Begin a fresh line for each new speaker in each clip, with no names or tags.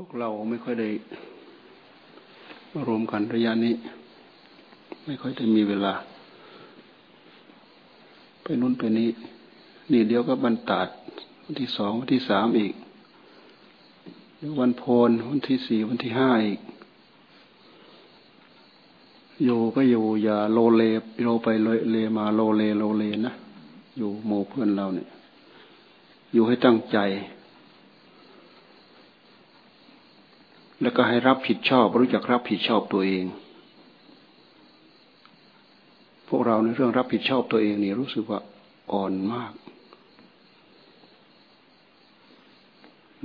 พวกเราไม่ค่อยได้รวมกันระยะนี้ ไม่ค่อยได้มีเวลา ไปนู้นไปนี้ นี่เดี๋ยวก็บรรดาดวันที่สองวันที่สามอีกเดี๋ยววันโพนวันที่สี่วันที่ห้าอีกอยู่ก็อยู่อย่าโลเลโลไปเลยเลมาโลเลโลเลนะอยู่โมเพื่อนเราเนี่ย อยู่ให้ตั้งใจ แล้วก็ให้รับผิดชอบรู้จักรับผิดชอบตัวเอง พวกเราในเรื่องรับผิดชอบตัวเองนี่รู้สึกว่าอ่อนมาก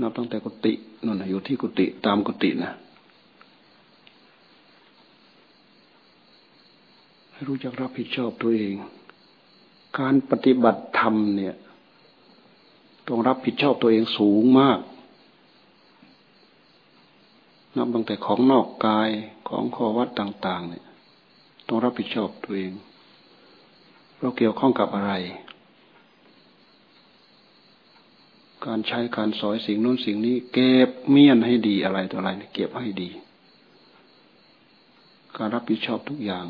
นับตั้งแต่กุฏินั่นนะอยู่ที่กุฏิตามกุฏินะให้รู้จักรับผิดชอบตัวเอง การปฏิบัติธรรมเนี่ย ต้องรับผิดชอบตัวเองสูงมาก นับตั้งแต่ของนอกกายของข้อวัดต่าง ๆ เนี่ย ต้องรับผิดชอบตัวเอง เราเกี่ยวข้องกับอะไร การใช้การสอยสิ่งนู้นสิ่งนี้ เก็บเมียนให้ดีอะไรต่ออะไรเก็บให้ดี การรับผิดชอบทุกอย่าง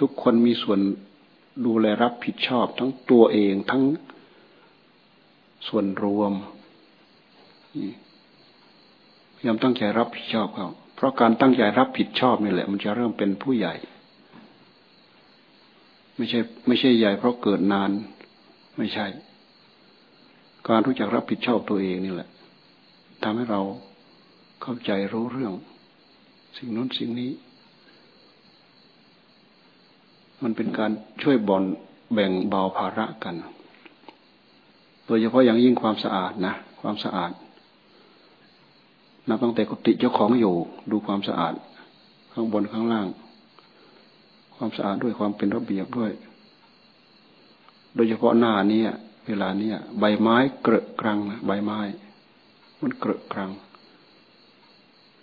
ทุกคนมีส่วนดูแลรับผิดชอบทั้งตัวเองทั้งส่วนรวมพ ยายามตั้งใจรับผิดชอบเขาเพราะการตั้งใจรับผิดชอบนี่แหละ มันจะเริ่มเป็นผู้ใหญ่ ไม่ใช่ ไม่ใช่ใหญ่ เพราะเกิดนาน ไม่ใช่ การรู้จักรับผิดชอบตัวเองนี่แหละทำให้เราเข้าใจรู้เรื่อง สิ่งนู้นสิ่งนี้ มันเป็นการช่วยบอนแบ่งเบาภาระกัน โดยเฉพาะอย่างยิ่งความสะอาดนะ ความสะอาด นับตั้งแต่กุฏิเจ้าของอยู่ ดูความสะอาด ข้างบนข้างล่าง ความสะอาดด้วยความเป็นระเบียบด้วย โดยเฉพาะหน้านี้เวลาเนี้ยใบไม้เกลอะกรังนะใบไม้ มันเกลอะกรัง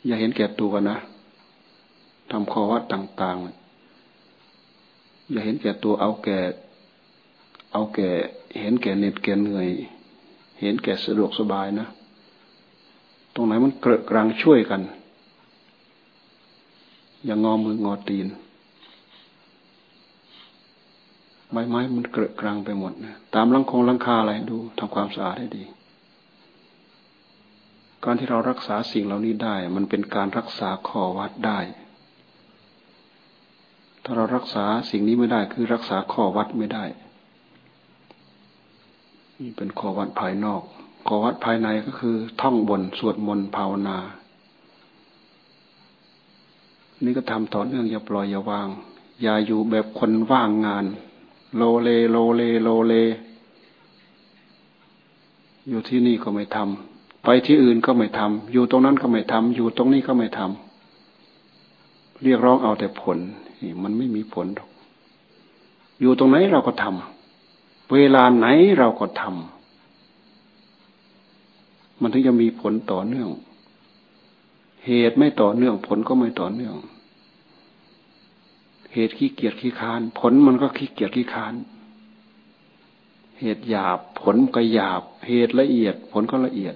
อย่าเห็นแก่ตัวนะทำข้อวัดต่างๆ อย่าเห็นแก่ตัวเอาแก่ เอาแก่ เห็นแก่เหน็ดแก่เหนื่อย เห็นแก่สะดวกสบายนะ ตรงไหนมันเกลอะกรังช่วยกัน อย่างงอมืองอตีนใบไม้มันเกลอะกรังไปหมดนะตามลังคงลังคาอะไรดูทำความสะอาดให้ดี การที่เรารักษาสิ่งเหล่านี้ได้ มันเป็นการรักษาข้อวัดได้ ถ้าเรารักษาสิ่งนี้ไม่ได้คือรักษาข้อวัดไม่ได้ นี่เป็นข้อวัดภายนอก ขอวัดภายในก็คือ ท่องบนสวดมนต์ภาวนา นี่ก็ทำต่อเนื่องอย่าปล่อยอย่าวาง อย่าอยู่แบบคนว่างงาน โลเลโลเลโลเล อยู่ที่นี่ก็ไม่ทำไปที่อื่นก็ไม่ทำอยู่ตรงนั้นก็ไม่ทำอยู่ตรงนี้ก็ไม่ทำเรียกร้องเอาแต่ผลมันไม่มีผลหรอกอยู่ตรงไหนเราก็ทำเวลาไหนเราก็ทำ มันถึงจะมีผลต่อเนื่อง เหตุไม่ต่อเนื่อง ผลก็ไม่ต่อเนื่อง เหตุขี้เกียจขี้คาน ผลมันก็ขี้เกียจขี้คาน เหตุหยาบ ผลก็หยาบ เหตุละเอียด ผลก็ละเอียด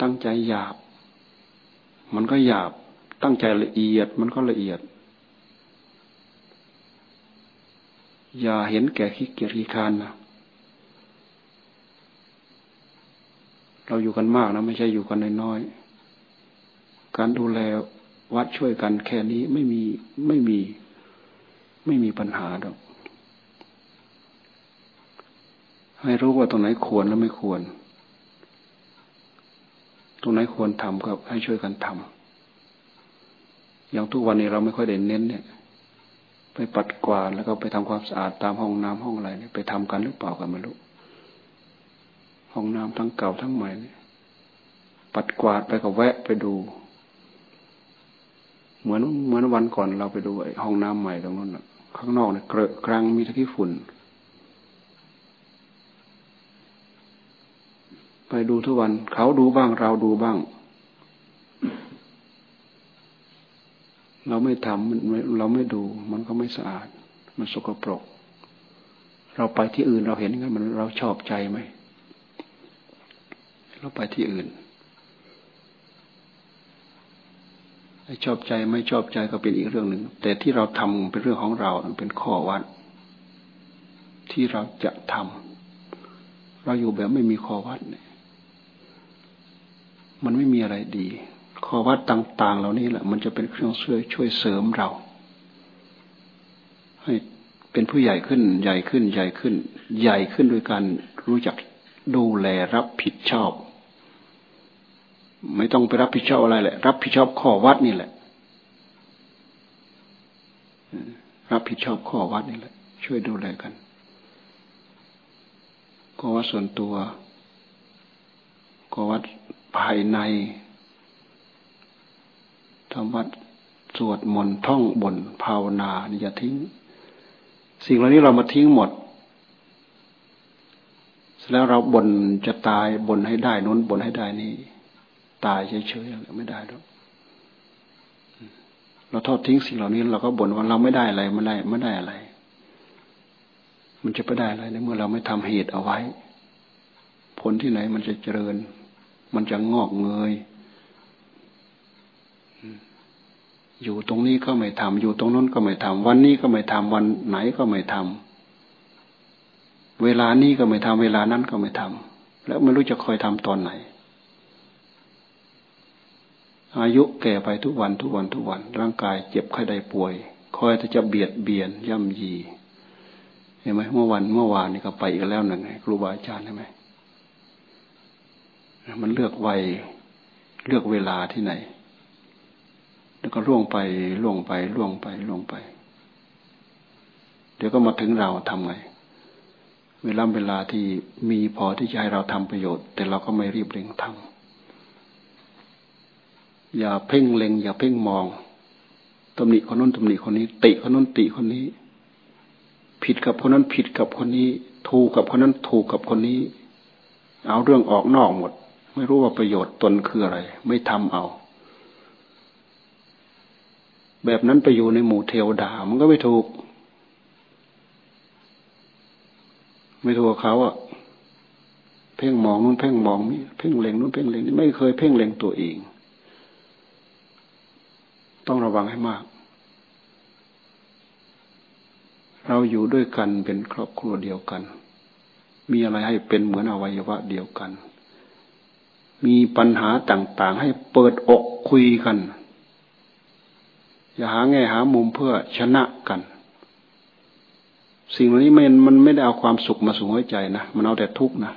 ตั้งใจหยาบ มันก็หยาบ ตั้งใจละเอียด มันก็ละเอียดอย่าเห็นแก่ขี้เกียจขี้คานนะ เราอยู่กันมากนะไม่ใช่อยู่กันน้อยๆการดูแลวัดช่วยกันแค่นี้ไม่มีไม่มี ไม่มีปัญหาหรอกให้รู้ว่าตรงไหนควรและไม่ควร ตรงไหนควรทำก็ให้ช่วยกันทำอย่างทุกวันนี้เราไม่ค่อยเด่นเน้นเนี่ย ไปปัดกวาดแล้วก็ไปทำความสะอาดตามห้องน้ำห้องอะไรเนี่ยไปทำกันหรือเปล่ากันไม่รู้ ห้องน้ำทั้งเก่าทั้งใหม่เนี่ยปัดกวาดไปก็แวะไปดู เหมือนเหมือนวันก่อนเราไปดูไอ้ห้องน้ำใหม่ตรงนั้นข้างนอกเนี่ยเกลอะกลางมีตะกี้ฝุ่น ไปดูทุกวัน เขาดูบ้างเราดูบ้าง เราไม่ทำมันเราไม่ดู มันก็ไม่สะอาด มันสกปรกเราไปที่อื่นเราเห็นงั้นมันเราชอบใจไหม เราไปที่อื่นชอบใจไม่ชอบใจก็เป็นอีกเรื่องหนึ่ง แต่ที่เราทำเป็นเรื่องของเราเป็นข้อวัด ที่เราจะทำเราอยู่แบบไม่มีข้อวัดเนี่ยมันไม่มีอะไรดี ข้อวัดต่าง ๆ เหล่านี้แหละ มันจะเป็นเครื่องช่วยช่วยเสริมเรา ให้เป็นผู้ใหญ่ขึ้น ใหญ่ขึ้น ใหญ่ขึ้น ใหญ่ขึ้นโดยการรู้จักดูแลรับผิดชอบ ไม่ต้องไปรับผิดชอบอะไรแหละ รับผิดชอบข้อวัดนี่แหละ รับผิดชอบข้อวัดนี่แหละ ช่วยดูแลกันข้อวัดส่วนตัวข้อวัดภายในทำวัดสวดมนต์ท่องบนภาวนาอย่าทิ้ง สิ่งเหล่านี้เรามาทิ้งหมดแล้วเราบนจะตายบนให้ได้น้นบนให้ได้นี่ ตายเฉยๆไม่ได้หรอกเราทอดทิ้งสิ่งเหล่านี้เราก็บ่นว่าเราไม่ได้อะไรไม่ได้ไม่ได้อะไร มันจะไปได้อะไรในเมื่อเราไม่ทำเหตุเอาไว้ ผลที่ไหนมันจะเจริญ มันจะงอกเงยอยู่ตรงนี้ก็ไม่ทำอยู่ตรงนั้นก็ไม่ทำวันนี้ก็ไม่ทำวันไหนก็ไม่ทำเวลานี้ก็ไม่ทำเวลานั้นก็ไม่ทำแล้วไม่รู้จะคอยทำตอนไหน อายุแก่ไปทุกวันทุกวันทุกวัน ร่างกายเจ็บไข้ได้ป่วย คอยจะเบียดเบียนย่ำยี เห็นไหมเมื่อวันเมื่อวานนี่ก็ไปอีกแล้วหนึ่งครูบาอาจารย์ใช่ไหมมันเลือกวัยเลือกเวลาที่ไหน แล้วก็ล่วงไปล่วงไปล่วงไปล่วงไป เดี๋ยวก็มาถึงเราทำไง เวลาเวลาที่มีพอที่จะให้เราทำประโยชน์ แต่เราก็ไม่รีบเร่งทำ อย่าเพ่งเล็ง อย่าเพ่งมองตำหนิคนนู้นตำหนิคนนี้ ติคนนู้นติคนนี้ ผิดกับคนนั้นผิดกับคนนี้ ถูกกับคนนั้นถูกกับคนนี้ เอาเรื่องออกนอกหมด ไม่รู้ว่าประโยชน์ตนคืออะไร ไม่ทำเอา แบบนั้นไปอยู่ในหมู่เทวดา มันก็ไม่ถูก ไม่ถูกเขาอะเพ่งมองนู้นเพ่งมองนี่เพ่งเล็งนู้นเพ่งเล็งนี่ไม่เคยเพ่งเล็งตัวเอง ต้องระวังให้มาก เราอยู่ด้วยกันเป็นครอบครัวเดียวกัน มีอะไรให้เป็นเหมือนอวัยวะเดียวกัน มีปัญหาต่างๆ ให้เปิดอกคุยกัน อย่าหาแง่หามุมเพื่อชนะกัน สิ่งเหล่านี้มันมันไม่ได้เอาความสุขมาสู่หัวใจนะ มันเอาแต่ทุกข์นะ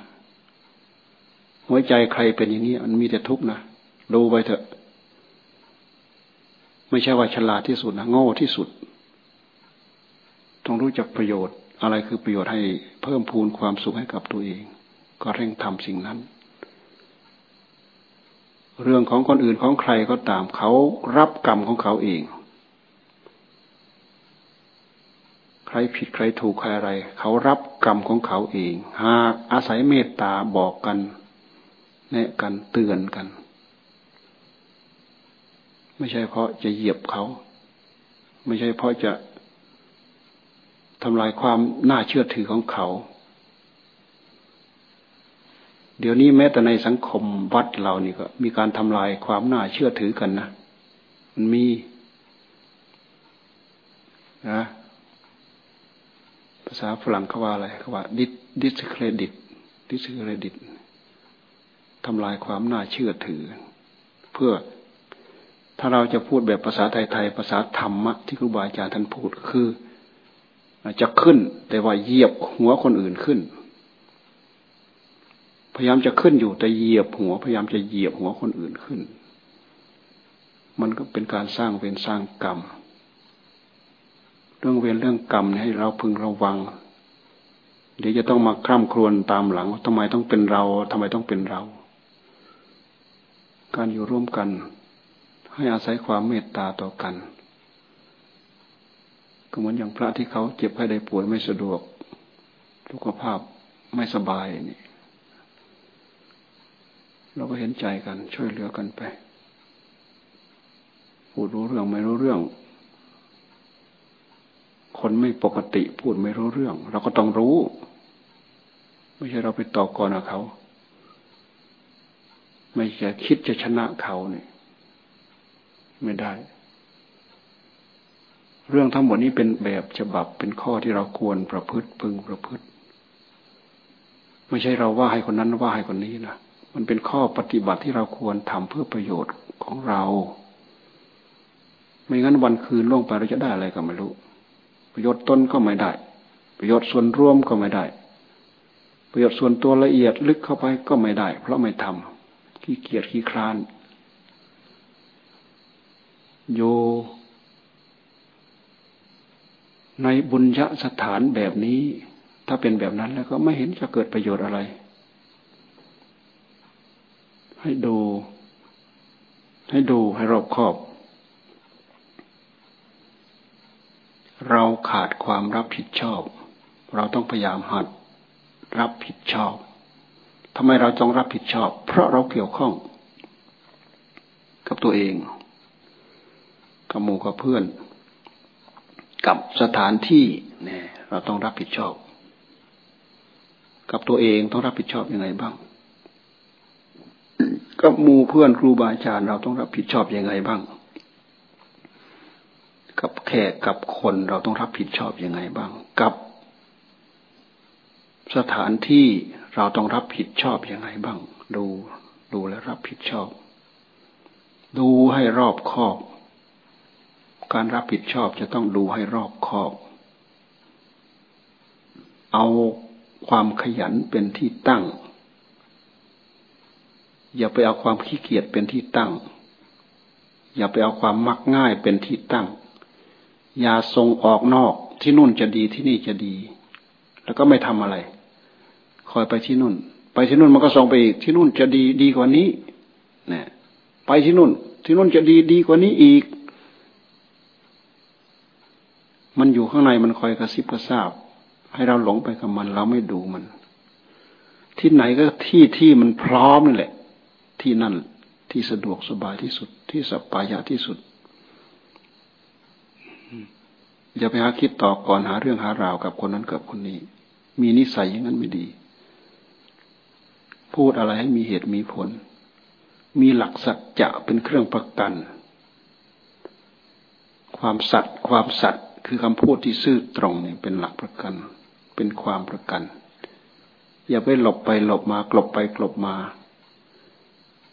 หัวใจใครเป็นอย่างนี้ มันมีแต่ทุกข์นะ ดูไปเถอะ ไม่ใช่ว่าฉลาดที่สุดนะโง่ที่สุด ต้องรู้จักประโยชน์ อะไรคือประโยชน์ให้เพิ่มพูนความสุขให้กับตัวเอง ก็เร่งทำสิ่งนั้น เรื่องของคนอื่นของใครก็ตามเขารับกรรมของเขาเอง ใครผิดใครถูกใครอะไร เขารับกรรมของเขาเอง หากอาศัยเมตตาบอกกัน แนะกันเตือนกัน ไม่ใช่เพราะจะเหยียบเขา ไม่ใช่เพราะจะทำลายความน่าเชื่อถือของเขา เดี๋ยวนี้แม้แต่ในสังคมวัดเรานี่ก็ มีการทำลายความน่าเชื่อถือกันนะมันมีนะภาษาฝรั่งเขาว่าอะไรเขาว่าดิดิสเครดิตดิสเครดิตทำลายความน่าเชื่อถือ เพื่อ ถ้าเราจะพูดแบบภาษาไทยๆภาษาธรรมะที่ครูบาอาจารย์ท่านพูดคือ จะขึ้น แต่ว่าเหยียบหัวคนอื่นขึ้น พยายามจะขึ้นอยู่แต่เหยียบหัว พยายามจะเหยียบหัวคนอื่นขึ้น มันก็เป็นการสร้างเป็นสร้างกรรม เรื่องเวรเรื่องกรรมให้เราพึงระวัง เดี๋ยวจะต้องมาคร่ำครวญตามหลังว่าทำไมต้องเป็นเราทำไมต้องเป็นเรา การอยู่ร่วมกัน ให้อาศัยความเมตตาต่อกัน ก็เหมือนอย่างพระที่เขาเจ็บไข้ได้ป่วยไม่สะดวกสุขภาพไม่สบายนี่เราก็เห็นใจกัน ช่วยเหลือกันไปพูดรู้เรื่องไม่รู้เรื่อง คนไม่ปกติพูดไม่รู้เรื่อง เราก็ต้องรู้ ไม่ใช่เราไปต่อกรกับเขา ไม่ใช่คิดจะชนะเขาเนี่ย ไม่ได้ เรื่องทั้งหมดนี้เป็นแบบฉบับเป็นข้อที่เราควรประพฤติพึงประพฤติ ไม่ใช่เราว่าให้คนนั้นว่าให้คนนี้นะมันเป็นข้อปฏิบัติที่เราควรทำเพื่อประโยชน์ของเรา ไม่งั้นวันคืนล่วงไปเราจะได้อะไรก็ไม่รู้ ประโยชน์ตนก็ไม่ได้ ประโยชน์ส่วนรวมก็ไม่ได้ ประโยชน์ส่วนตัวละเอียดลึกเข้าไปก็ไม่ได้ เพราะไม่ทำขี้เกียจขี้คร้าน โยในบุญยสถานแบบนี้ ถ้าเป็นแบบนั้นแล้วก็ไม่เห็นจะเกิดประโยชน์อะไร ให้ดู ให้ดูให้รอบคอบ เราขาดความรับผิดชอบ เราต้องพยายามหัดรับผิดชอบทำไมเราต้องรับผิดชอบ เพราะเราเกี่ยวข้องกับตัวเอง กับหมู่กับเพื่อน กับสถานที่เนี่ยเราต้องรับผิดชอบ กับตัวเองต้องรับผิดชอบยังไงบ้าง กับหมู่เพื่อนครูบาอาจารย์เราต้องรับผิดชอบยังไงบ้าง กับแขกกับคนเราต้องรับผิดชอบยังไงบ้าง กับสถานที่เราต้องรับผิดชอบยังไงบ้าง ดูดูแลรับผิดชอบ ดูให้รอบคอบ การรับผิดชอบจะต้องดูให้รอบคอบ เอาความขยันเป็นที่ตั้ง อย่าไปเอาความขี้เกียจเป็นที่ตั้ง อย่าไปเอาความมักง่ายเป็นที่ตั้ง อย่าส่งออกนอกที่นู่นจะดีที่นี่จะดี แล้วก็ไม่ทำอะไร คอยไปที่นู่น ไปที่นู่นมันก็ส่งไปอีกที่นู่นจะดีดีกว่านี้เนี่ยไปที่นู่น ที่นู่นจะดีดีกว่านี้อีก มันอยู่ข้างในมันคอยกระซิบกระซาบ ให้เราหลงไปกับมันเราไม่ดูมัน ที่ไหนก็ที่ที่มันพร้อมนี่แหละ ที่นั่นที่สะดวกสบายที่สุด ที่สบายที่สุดอย่าไปหาคิดต่อก่อนหาเรื่องหาราวกับคนนั้นกับคนนี้ มีนิสัยอย่างนั้นไม่ดี พูดอะไรให้มีเหตุมีผล มีหลักสัจจะเป็นเครื่องประกัน ความสัตย์ความสัตย์ คือคำพูดที่ซื่อตรงนี่เป็นหลักประกัน เป็นความประกัน อย่าไปหลบไปหลบมากลบไปกลบมา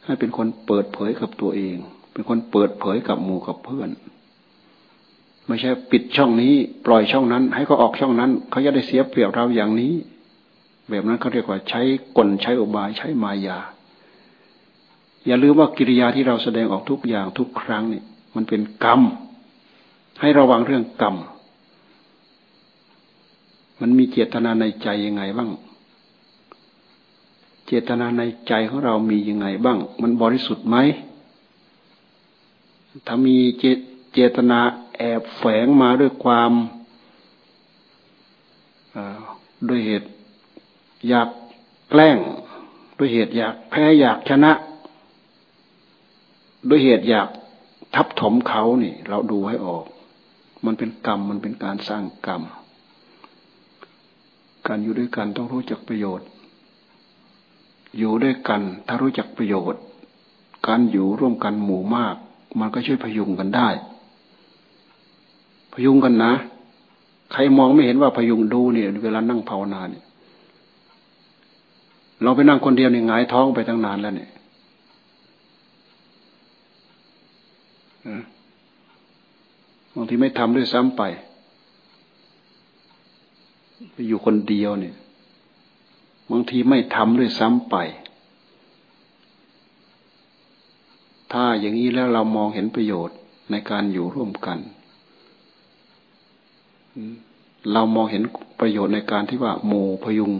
ให้เป็นคนเปิดเผยกับตัวเอง เป็นคนเปิดเผยกับหมู่กับเพื่อน ไม่ใช่ปิดช่องนี้ ปล่อยช่องนั้น ให้เขาออกช่องนั้น เขาจะได้เสียเปรียบเราอย่างนี้ แบบนั้นเขาเรียกว่าใช้กลใช้อุบายใช้มายา อย่าลืมว่ากิริยาที่เราแสดงออกทุกอย่างทุกครั้งนี่มันเป็นกรรม ให้ระวังเรื่องกรรม มันมีเจตนาในใจยังไงบ้าง เจตนาในใจของเรามียังไงบ้าง มันบริสุทธิ์ไหม ถ้ามีเจเจตนาแอบแฝงมาด้วยความด้วยเหตุอยากแกล้ง ด้วยเหตุอยากแพ้อยากชนะ ด้วยเหตุอยากทับถมเขานี่ เราดูให้ออก มันเป็นกรรม มันเป็นการสร้างกรรม การอยู่ด้วยกันต้องรู้จักประโยชน์ อยู่ด้วยกัน ถ้ารู้จักประโยชน์ การอยู่ร่วมกันหมู่มาก มันก็ช่วยพยุงกันได้ พยุงกันนะ ใครมองไม่เห็นว่าพยุงดูเนี่ยเวลานั่งภาวนาเนี่ย เราไปนั่งคนเดียวเนี่ยงายท้องไปตั้งนานแล้วเนี่ย บางทีไม่ทำด้วยซ้ำไป ไปอยู่คนเดียวเนี่ย บางทีไม่ทำด้วยซ้ำไป ถ้าอย่างนี้แล้วเรามองเห็นประโยชน์ในการอยู่ร่วมกัน เรามองเห็นประโยชน์ในการที่ว่าหมู่พยุง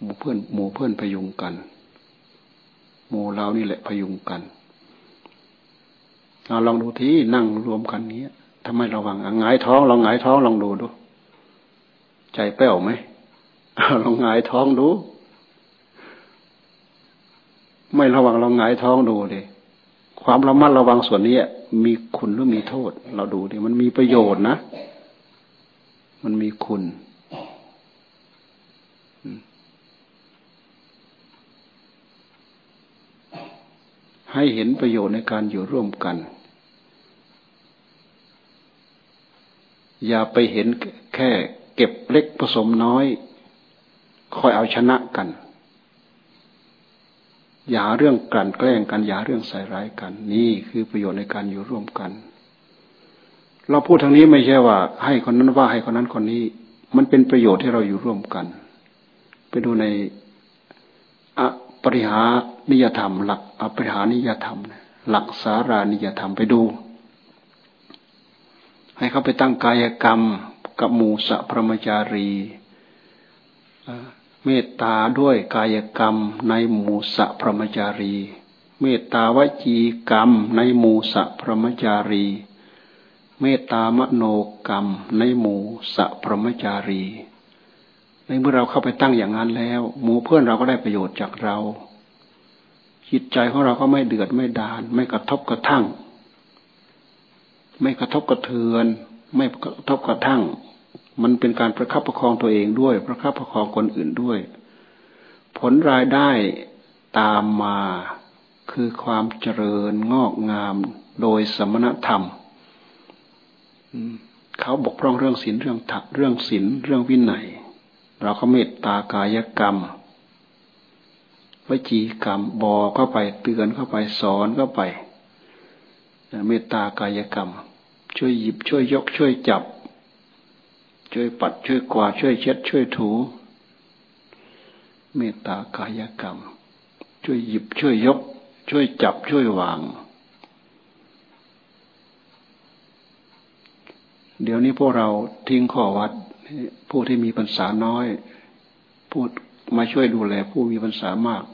หมู่เพื่อนหมู่เพื่อนพยุงกัน หมู่เรานี่แหละพยุงกัน เราลองดูที่นั่งรวมกันนี้ทำไมระวังหงายท้องลองหงายท้องลองดูดู ใจแป้วไหมลองหงายท้องดู ไม่ระวังลองหงายท้องดูดิความระมัดระวังส่วนนี้มีคุณหรือมีโทษ เราดูดิมันมีประโยชน์นะ มันมีคุณให้เห็นประโยชน์ในการอยู่ร่วมกัน อย่าไปเห็นแค่เก็บเล็กผสมน้อย คอยเอาชนะกัน อย่าเรื่องกลั่นแกล้งกัน อย่าเรื่องใส่ร้ายกัน นี่คือประโยชน์ในการอยู่ร่วมกัน เราพูดทางนี้ไม่ใช่ว่า ให้คนนั้นว่าให้คนนั้นคนนี้ มันเป็นประโยชน์ที่เราอยู่ร่วมกัน ไปดูในอปริหานิยธรรม หลักอปริหานิยธรรม หลักสารานิยธรรมไปดู ให้เขาไปตั้งกายกรรมกับหมูสะพรมจารีเมตตาด้วยกายกรรมในหมูสะพรมจารี เมตตาวจีกรรมในหมูสะพรมจารี เมตตามโนกรรมในหมูสะพรมจารีในเมื่อเราเข้าไปตั้งอย่างนั้นแล้ว หมูเพื่อนเราก็ได้ประโยชน์จากเราจิตใจของเราก็ไม่เดือดไม่ดาน ไม่กระทบกระทั่ง ไม่กระทบกระเทือน ไม่กระทบกระทั่ง มันเป็นการประคับประคองตัวเองด้วย ประคับประคองคนอื่นด้วย ผลรายได้ตามมาคือความเจริญงอกงามโดยสมณธรรม เขาบกพร่องเรื่องศีลเรื่องถักเรื่องศีลเรื่องวินัย เราก็เมตตากายกรรมวจีกรรมบอกเข้าไปเตือนเข้าไปสอนเข้าไป เมตตากายกรรม ช่วยหยิบช่วยยกช่วยจับ ช่วยปัดช่วยกวาดช่วยเช็ด ช่วยถู เมตตากายกรรม ช่วยหยิบช่วยยก ช่วยจับช่วยวาง เดี๋ยวนี้พวกเราทิ้งข้อวัด ผู้ที่มีพรรษาน้อย พูดมาช่วยดูแล ผู้มีพรรษามาก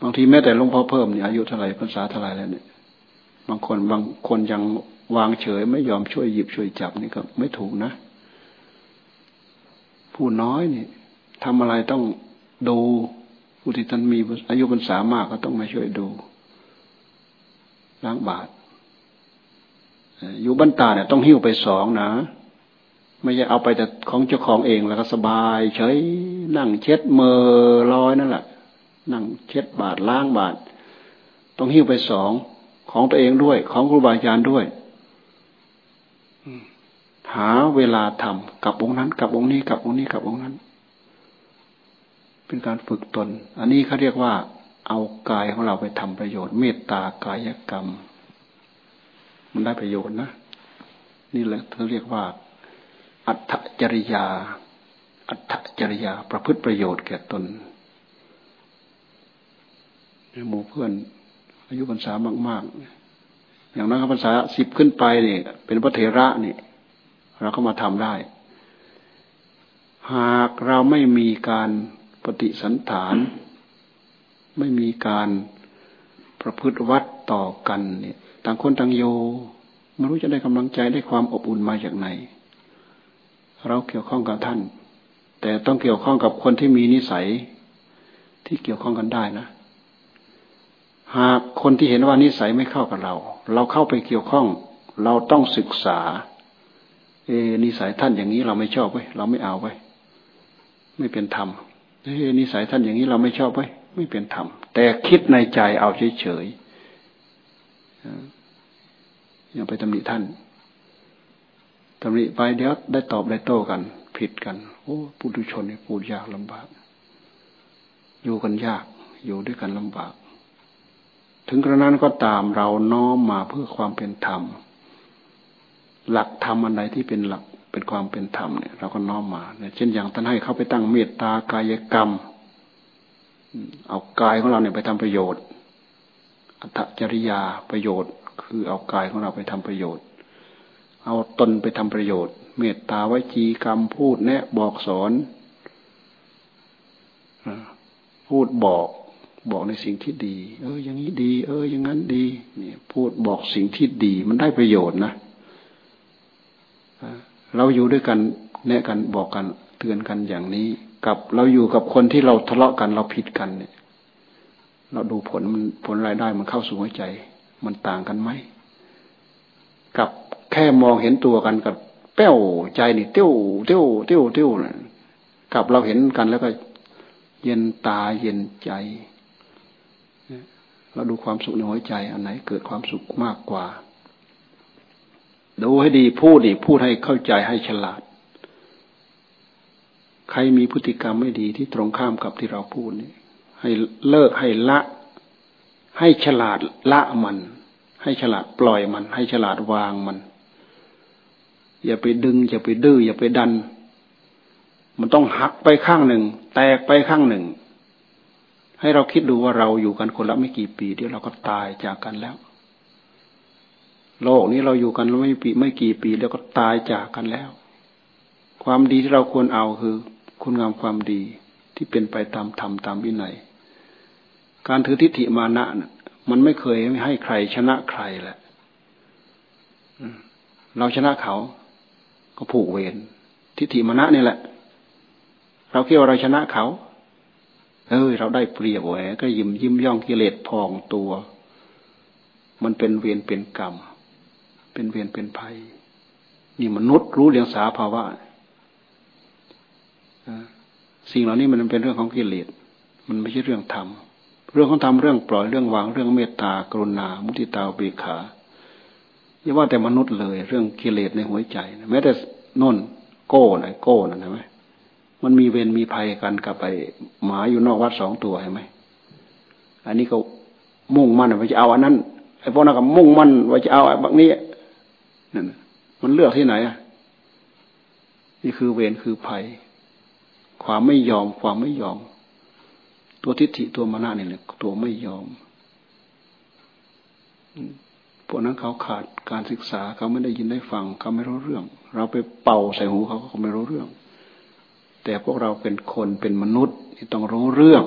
บางทีแม้แต่หลวงพ่อเพิ่มเนี่ยอายุเท่าไหร่พรรษาเท่าไหร่แล้วเนี่ยบางคนบางคนยัง วางเฉยไม่ยอมช่วยหยิบช่วยจับนี่ก็ไม่ถูกนะ ผู้น้อยนี่ทำอะไรต้องดูผู้ที่ท่านมีอายุพรรษามากก็ต้องมาช่วยดูล้างบาตรอยู่บ้านตาเนี่ยต้องหิ้วไปสองนะ ไม่ใช่เอาไปแต่ของเจ้าของเองแล้วก็สบาย เฉยนั่งเช็ดเมอลอยนั่นแหละนั่งเช็ดบาดล้างบาดต้องหิ้วไปสองของตัวเองด้วย ของครูบาอาจารย์ด้วย หาเวลาทำกับองค์นั้น กับองค์นี้กับองค์นี้กับองค์นั้น เป็นการฝึกตน อันนี้เขาเรียกว่า เอากายของเราไปทำประโยชน์ เมตตากายกรรม มันได้ประโยชน์นะ นี่แหละเขาเรียกว่า อัตถจริยา อัตถจริยา ประพฤติประโยชน์แก่ตนหมู่เพื่อน อายุพรรษามาก ๆ อย่างนั้นพรรษาสิบขึ้นไปเนี่ยเป็นพระเถระเนี่ย เราก็มาทำได้ หากเราไม่มีการปฏิสันฐาน ไม่มีการประพฤติวัดต่อกันเนี่ยต่างคนต่างโยไม่รู้จะได้กำลังใจได้ความอบอุ่นมาจากไหน เราเกี่ยวข้องกับท่าน แต่ต้องเกี่ยวข้องกับคนที่มีนิสัยที่เกี่ยวข้องกันได้นะ หากคนที่เห็นว่านิสัยไม่เข้ากับเรา เราเข้าไปเกี่ยวข้อง เราต้องศึกษา เอนิสัยท่านอย่างนี้เราไม่ชอบไว้เราไม่เอาไว้ไม่เป็นธรรมเอนิสัยท่านอย่างนี้เราไม่ชอบไว้ไม่เป็นธรรมแต่คิดในใจเอาเฉยๆอย่าไปตำหนิท่านตำหนิไปเดี๋ยวได้ตอบได้โต้กัน ผิดกัน โอ้ปุถุชนนี่พูดยากลำบาก อยู่กันยาก อยู่ด้วยกันลำบาก ถึงกระนั้นก็ตามเราน้อมมาเพื่อความเป็นธรรม หลักธรรมอันใดที่เป็นหลักเป็นความเป็นธรรมเนี่ย เราก็น้อมมาเนี่ยเช่นอย่างท่านให้เขาไปตั้งเมตตากายกรรม เอากายของเราเนี่ยไปทำประโยชน์ อัตจริยาประโยชน์ คือเอากายของเราไปทำประโยชน์ เอาตนไปทำประโยชน์ เมตตาวจีกรรมพูดแนะบอกสอนพูดบอกบอกในสิ่งที่ดี เออ อย่างนี้ดี เออ อย่างนั้นดีเนี่ยพูดบอกสิ่งที่ดี มันได้ประโยชน์นะ เราอยู่ด้วยกันแนะกันบอกกันเตือนกันอย่างนี้ กับเราอยู่กับคนที่เราทะเลาะกันเราผิดกันเนี่ย เราดูผลมันผลรายได้มันเข้าสู่หัวใจ มันต่างกันไหมกับแค่มองเห็นตัวกันกับแป้วใจนี่เตี้ยวเตี้ยวเตี้ยวเตี้ยวกับเราเห็นกันแล้วก็ เย็นตาเย็นใจเราดูความสุขในหัวใจ อันไหนเกิดความสุขมากกว่า ดูให้ดีพูดดีพูดให้เข้าใจให้ฉลาด ใครมีพฤติกรรมไม่ดีที่ตรงข้ามกับที่เราพูดนี่ให้เลิกให้ละ ให้ฉลาดละมัน ให้ฉลาดปล่อยมัน ให้ฉลาดวางมัน อย่าไปดึง อย่าไปดื้ออย่าไปดัน มันต้องหักไปข้างหนึ่ง แตกไปข้างหนึ่ง ให้เราคิดดูว่าเราอยู่กันคนละไม่กี่ปี เดี๋ยวเราก็ตายจากกันแล้ว โลกนี้เราอยู่กันไม่ปีไม่กี่ปีแล้วก็ตายจากกันแล้ว ความดีที่เราควรเอาคือ คุณงามความดีที่เป็นไปตามธรรมตามวินัย การถือทิฏฐิมานะมันไม่เคยให้ใครชนะใครแหละเราชนะเขา ก็ผูกเวรทิฏฐิมานะนี่แหละ เราคิดว่าเราชนะเขาเอ้ยเราได้เปรียบแหวก็ยิ้มยิ้มย่องกิเลสพองตัว มันเป็นเวรเป็นกรรม เป็นเวรเป็นภัย นี่มนุษย์รู้เรื่องสาภาวะสิ่งเหล่านี้มันเป็นเรื่องของกิเลสมันไม่ใช่เรื่องธรรมเรื่องของธรรมเรื่องปล่อยเรื่องวางเรื่องเมตตากรุณา มุทิตาเบิขาอย่าว่าแต่มนุษย์เลย เรื่องกิเลสในหัวใจแม้แต่นนโก้นะโก้นะเห็นไหมมันมีเวรมีภัยกันกับไปหมาอยู่นอกวัดสองตัวเห็นไหมอันนี้ก็มุ่งมั่นว่าจะเอาอันนั้นไอ้พวกนั้นก็มุ่งมั่นว่าจะเอาไอ้บักนี้ นั่นมันเลือกที่ไหนอะนี่คือเวรคือภัย ความไม่ยอมความไม่ยอม ตัวทิฏฐิตัวมรณะนี่แหละตัวไม่ยอมพวกนั้นเขาขาดการศึกษาเขาไม่ได้ยินได้ฟังเขาไม่รู้เรื่อง เราไปเป่าใส่หูเขาเขาไม่รู้เรื่อง แต่พวกเราเป็นคนเป็นมนุษย์ที่ต้องรู้เรื่อง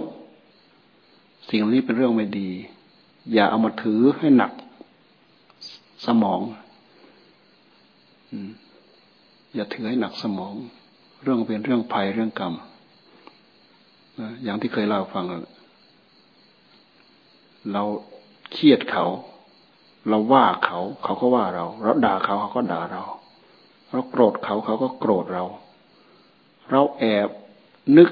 สิ่งนี้เป็นเรื่องไม่ดี อย่าเอามาถือให้หนักสมอง อย่าถือให้หนักสมอง เรื่องเป็นเรื่องภัยเรื่องกรรมอย่างที่เคยเล่าฟัง เราเครียดเขา เราว่าเขา เขาก็ว่าเรา เราด่าเขาเขาก็ด่าเรา เราโกรธเขาเขาก็โกรธเรา เราแอบนึก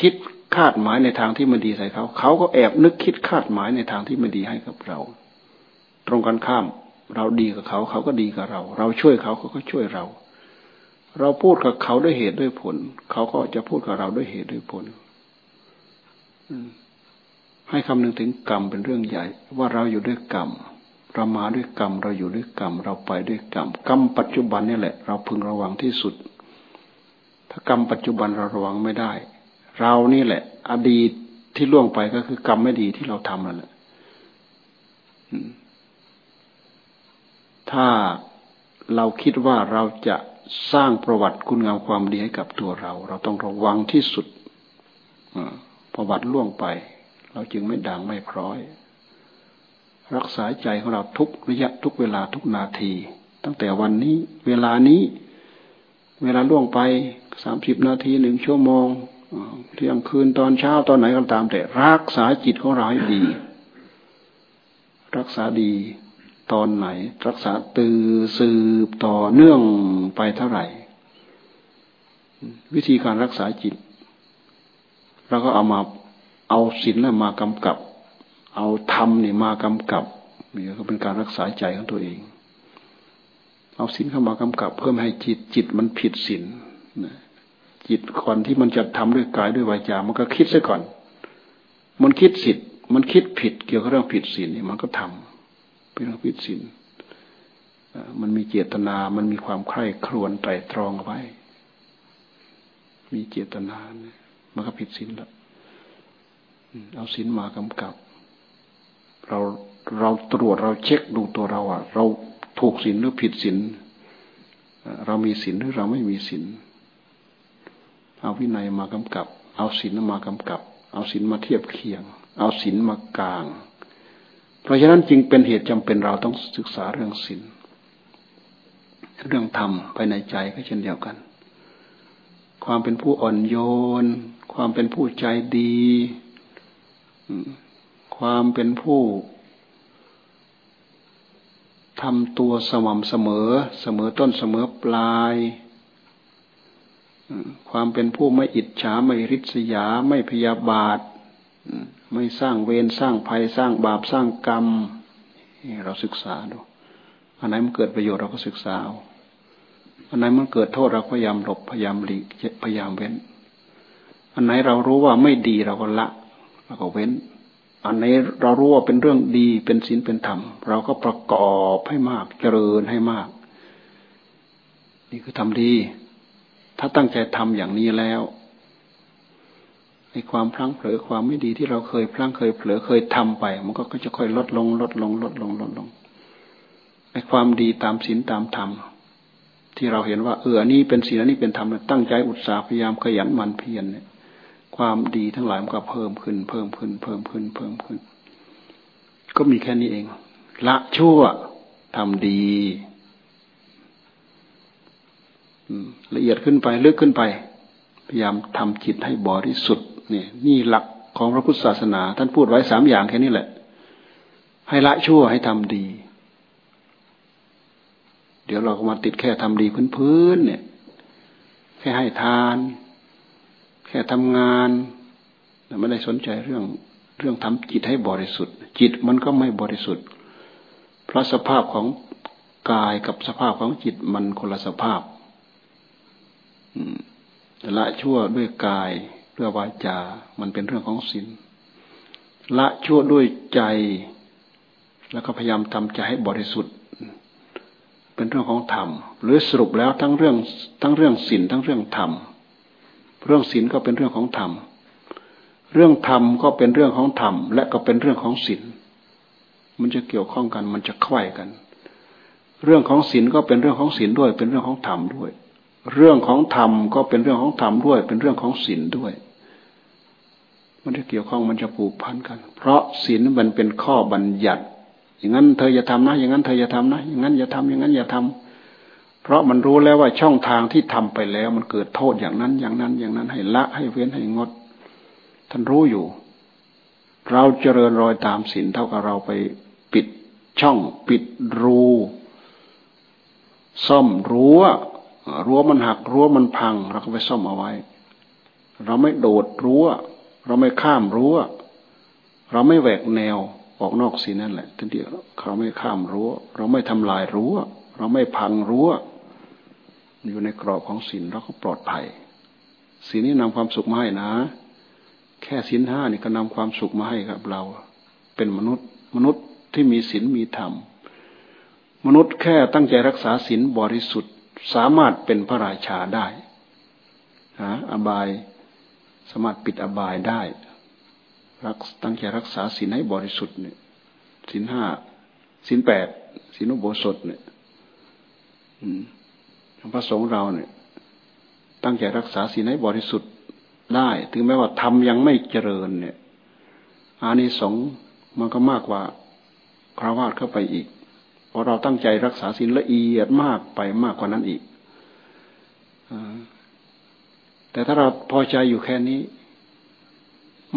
คิดคาดหมายในทางที่ไมันดีใส่เขา เขาก็แอบนึกคิดคาดหมายในทางที่ไมันดีให้กับเรา ตรงกันข้าม เราดีกับเขา เขาก็ดีกับเรา เราช่วยเขาเขาก็ช่วยเรา เราพูดกับเขาด้วยเหตุด้วยผล เขาก็จะพูดกับเราด้วยเหตุด้วยผลให้คำนึงถึงกรรมเป็นเรื่องใหญ่ ว่าเราอยู่ด้วยกรรมเรามาด้วยกรรม เราอยู่ด้วยกรรม เราไปด้วยกรรมกรรมปัจจุบันนี่แหละ เราพึงระวังที่สุด ถ้ากรรมปัจจุบันเราระวังไม่ได้ เรานี่แหละ อดีตที่ล่วงไปก็คือกรรมไม่ดีที่เราทำนั่นแหละ ถ้าเราคิดว่าเราจะสร้างประวัติคุณงามความดีให้กับตัวเรา เราต้องระวังที่สุดประวัติล่วงไป เราจึงไม่ด่างไม่พร้อย รักษาใจของเราทุกระยะทุกเวลาทุกนาที ตั้งแต่วันนี้ เวลานี้ เวลาล่วงไปสามสิบนาทีหนึ่งชั่วโมงเที่ยงคืนตอนเช้าตอนไหนก็ตาม แต่รักษาจิตของเราให้ดี รักษาดี ตอนไหน รักษาตือสืบต่อเนื่องไปเท่าไหร่ วิธีการรักษาจิตเราก็เอามาเอาศีลมากำกับ เอาธรรมนี่มากำกับนี่ก็เป็นการรักษาใจของตัวเอง เอาศีลเข้ามากำกับ เพื่อให้จิตจิตมันผิดศีลจิตก่อนที่มันจะทำด้วยกายด้วยวาจา มันก็คิดซะก่อน มันคิดสิทธิ์มันคิดผิดเกี่ยวกับเรื่องผิดศีลนี่มันก็ทำ เป็นเรื่องผิดศีลมันมีเจตนา มันมีความใคร่ครวญไตรตรองไว้ มีเจตนาเนี่ยมันก็ผิดศีลแล้วเอาศีลมากำกับ เราเราตรวจเราเช็คดูตัวเราอะ เราถูกศีลหรือผิดศีลเรามีศีลหรือเราไม่มีศีลเอาวินัยมากำกับ เอาศีลมากำกับ เอาศีลมาเทียบเคียง เอาศีลมากลาง เพราะฉะนั้นจึงเป็นเหตุจำเป็นเราต้องศึกษาเรื่องศีลเรื่องธรรมภายในใจก็เช่นเดียวกัน ความเป็นผู้อ่อนโยน ความเป็นผู้ใจดี ความเป็นผู้ทำตัวสม่ำเสมอ เสมอต้นเสมอปลาย ความเป็นผู้ไม่อิจฉาไม่ริษยา ไม่พยาบาท ไม่สร้างเวรสร้างภัยสร้างบาปสร้างกรรมเราศึกษาดูอันไหนมันเกิดประโยชน์เราก็ศึกษาเอาอันไหนมันเกิดโทษเราพยายามหลบพยายามหลีกพยายามเว้น อันไหนเรารู้ว่าไม่ดีเราก็ละเราก็เว้น อันไหนเรารู้ว่าเป็นเรื่องดีเป็นศีลเป็นธรรม เราก็ประกอบให้มากเจริญให้มาก นี่คือทำดี ถ้าตั้งใจทำอย่างนี้แล้ว ในความพลั้งเผลอความไม่ดีที่เราเคยพลั้งเคยเผลอเคยทำไป มันก็จะค่อยลดลง ลดลง ลดลงลดลงในความดีตามศีลตามธรรมที่เราเห็นว่าเอออันนี้เป็นศีลอันนี้เป็นธรรมตั้งใจอุตสาห์พยายามขยันหมั่นเพียรเนี่ย ความดีทั้งหลายมันก็เพิ่มขึ้น เพิ่มขึ้น เพิ่มขึ้น เพิ่มขึ้น ก็มีแค่นี้เอง ละชั่วทำดีละเอียดขึ้นไปลึกขึ้นไป พยายามทำจิตให้บริสุทธิ์ นี่นี่หลักของพระพุทธศาสนา ท่านพูดไว้สามอย่างแค่นี้แหละ ให้ละชั่วให้ทำดี เดี๋ยวเราก็มาติดแค่ทำดีพื้นๆเนี่ย แค่ให้ทาน แค่ทำงานแต่ไม่ได้สนใจเรื่องเรื่องทำจิตให้บริสุทธิ์ จิตมันก็ไม่บริสุทธิ์ เพราะสภาพของกายกับสภาพของจิตมันคนละสภาพละชั่วด้วยกาย ด้วยวาจา มันเป็นเรื่องของศีลละชั่วด้วยใจ แล้วก็พยายามทำใจให้บริสุทธิ์ เป็นเรื่องของธรรม หรือสรุปแล้วทั้งเรื่องทั้งเรื่องศีลทั้งเรื่องธรรม เรื่องศีลก็เป็นเรื่องของธรรม เรื่องธรรมก็เป็นเรื่องของธรรม และก็เป็นเรื่องของศีล มันจะเกี่ยวข้องกัน มันจะควยกัน เรื่องของศีลก็เป็นเรื่องของศีลด้วย เป็นเรื่องของธรรมด้วย เรื่องของธรรมก็เป็นเรื่องของธรรมด้วย เป็นเรื่องของศีลด้วย มันจะเกี่ยวข้องมันจะผูกพันกัน เพราะศีลมันเป็นข้อบัญญัติ อย่างนั้นเธออย่าทำนะ อย่างนั้นเธออย่าทำนะ อย่างนั้นอย่าทำอย่างนั้นอย่าทำเพราะมันรู้แล้วว่าช่องทางที่ทำไปแล้ว มันเกิดโทษอย่างนั้นอย่างนั้นอย่างนั้นให้ละให้เว้นให้งด ท่านรู้อยู่ เราเจริญรอยตามศีลเท่ากับเราไปปิดช่องปิดรู ซ่อมรั้ว รั้วมันหักรั้วมันพัง เราก็ไปซ่อมเอาไว้ เราไม่โดดรั้ว เราไม่ข้ามรั้ว เราไม่แหวกแนวออกนอกสีนั่นแหละทันทีเขาไม่ข้ามรั้ว เราไม่ทำลายรั้ว เราไม่พังรั้ว อยู่ในกรอบของศีลเราก็ปลอดภัยศีลนี้นำความสุขมาให้นะ แค่ศีลห้านี่ก็นำความสุขมาให้กับเรา เป็นมนุษย์ มนุษย์ที่มีศีลมีธรรมมนุษย์แค่ตั้งใจรักษาศีลบริสุทธิ์ สามารถเป็นพระราชาได้ฮะอบายสามารถปิดอบายได้รักตั้งใจรักษาศีลให้บริสุทธิ์เนี่ยศีลห้าศีลแปดศีลอุโบสถเนี่ยพระสงฆ์เราเนี่ย ตั้งใจรักษาศีลให้บริสุทธิ์ได้ ถึงแม้ว่าทำยังไม่เจริญเนี่ยอานิสงส์มันก็มากกว่าคราวาสเข้าไปอีก พราะเราตั้งใจรักษาศีลละเอียดมากไปมากกว่านั้นอีกแต่ถ้าเราพอใจอยู่แค่นี้